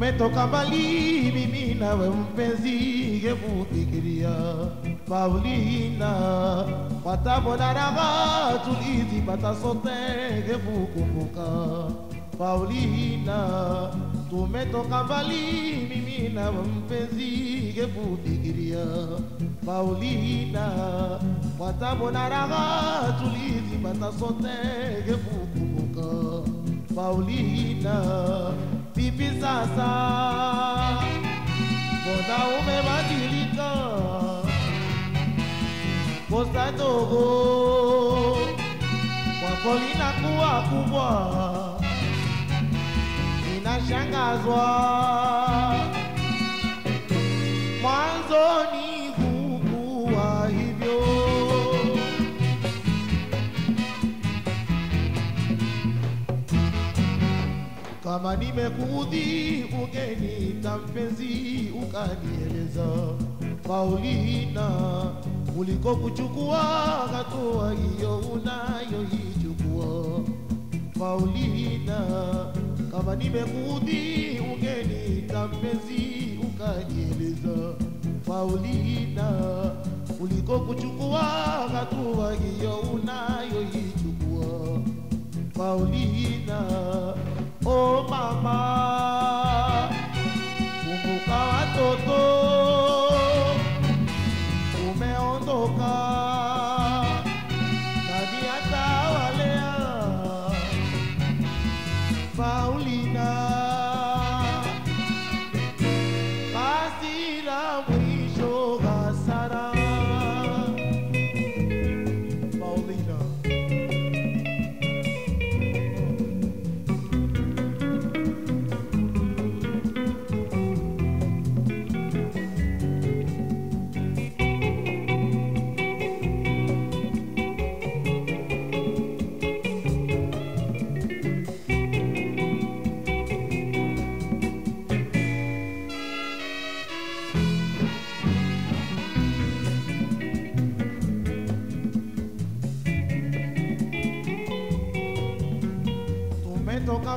Tumetoka mbali mimi nawe mpenzi, hebu Paulina, kwa tabu na raha tulizipata sote, hebu Paulina, tumetoka mbali mimi nawe mpenzi, hebu Paulina, kwa tabu na raha tulizipata sote, hebu Paulina, vipi sasa? Mbona umebadilika? Kosa dogo kwako linakuwa kubwa, ninashangazwa. Mwanzoni hukuwa hivyo. Kama nimekuudhi ugeni mpenzi, ukanieleza. Paulina, kuliko kuchukua hatua hiyo unayoichukua. Paulina. Kama nimekuudhi ungeniita mpenzi, ukanieleza. Paulina, kuliko kuchukua hatua hiyo unayoichukua. Paulina, oh mama,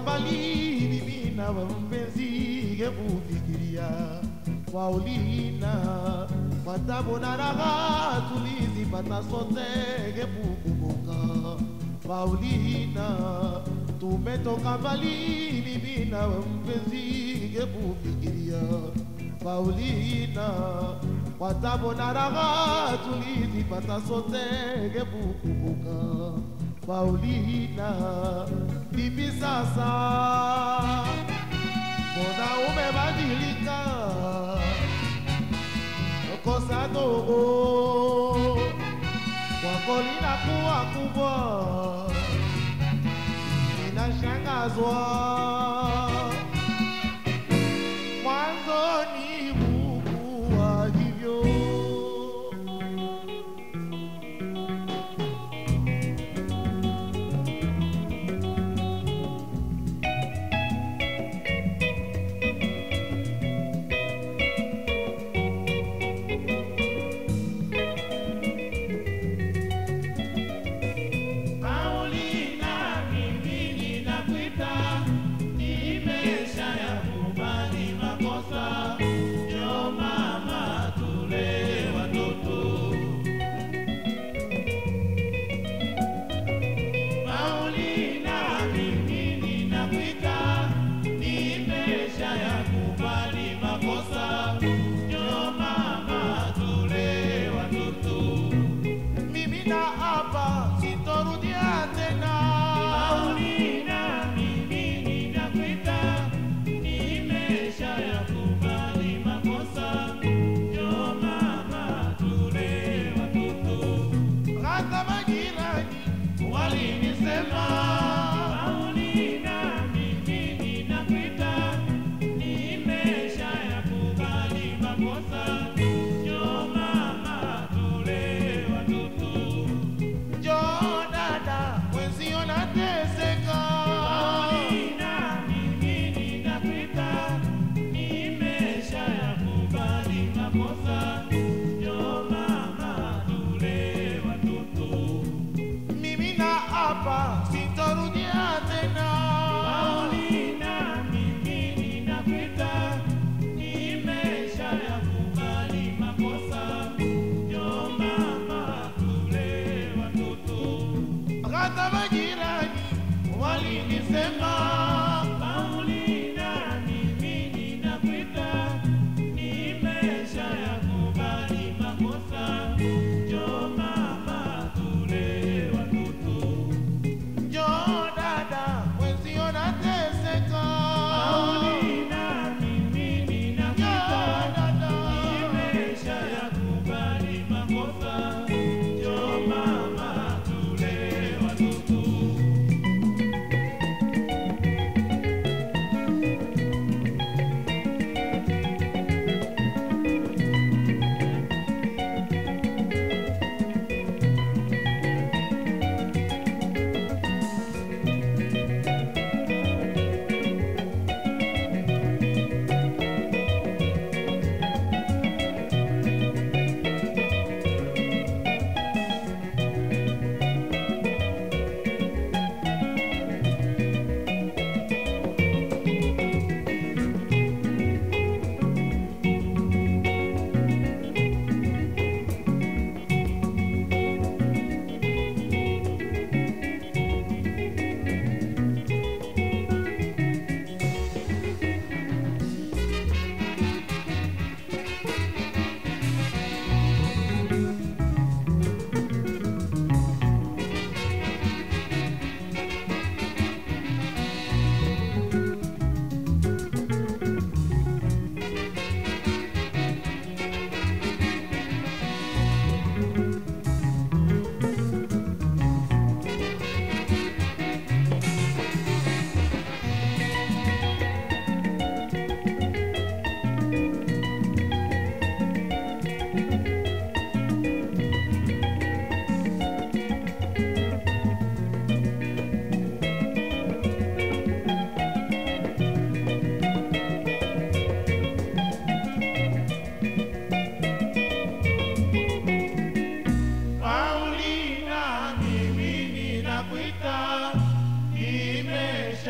Mimi nawe mpenzi, hebu fikiria Paulina, kwa tabu tulizipata sote, hebu kumbuka Paulina, tumetoka mbali mimi nawe mpenzi, hebu fikiria Paulina, kwa tabu na raha tulizipata sote, hebu Paulina, vipi sasa? Mbona umebadilika? Kosa dogo kwako linakuwa kubwa, ninashangazwa. Mwanzoni hukuwa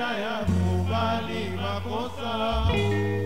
ninakuita, nimesha yakubali makosa.